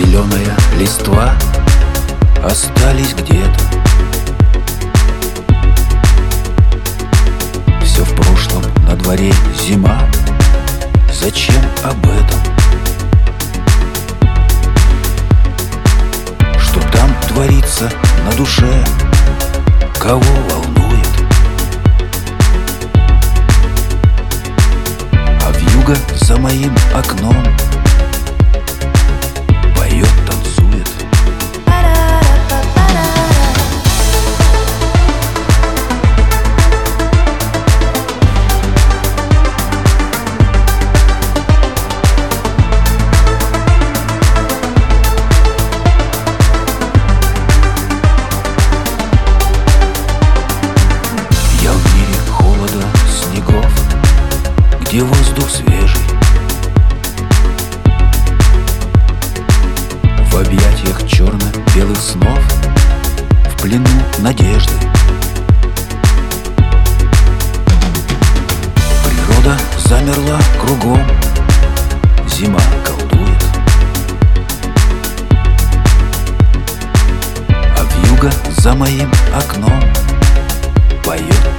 Зеленая листва остались где-то Все в прошлом, на дворе зима Зачем об этом? Что там творится на душе? Кого волнует? А в вьюга за моим окном — Где воздух свежий? В объятиях черно-белых снов В плену надежды. Природа замерла кругом Зима колдует. А вьюга за моим окном Поет,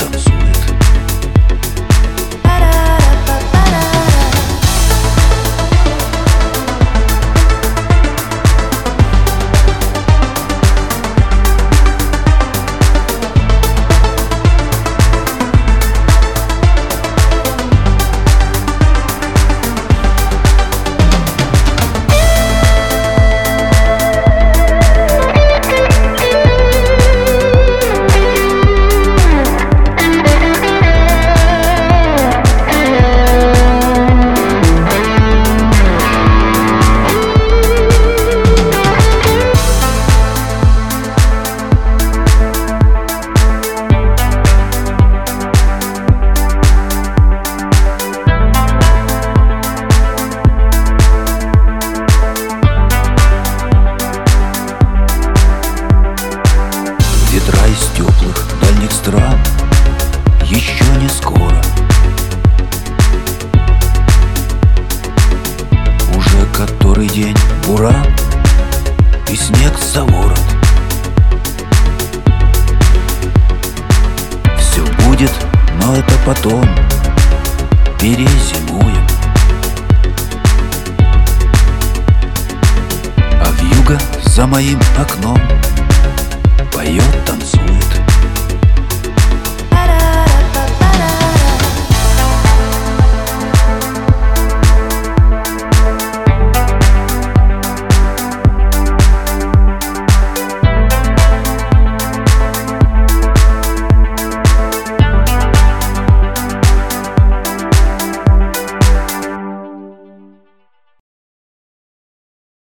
который день. Буран И снег за ворот Все будет, но это потом. Перезимуем. А вьюга за моим окном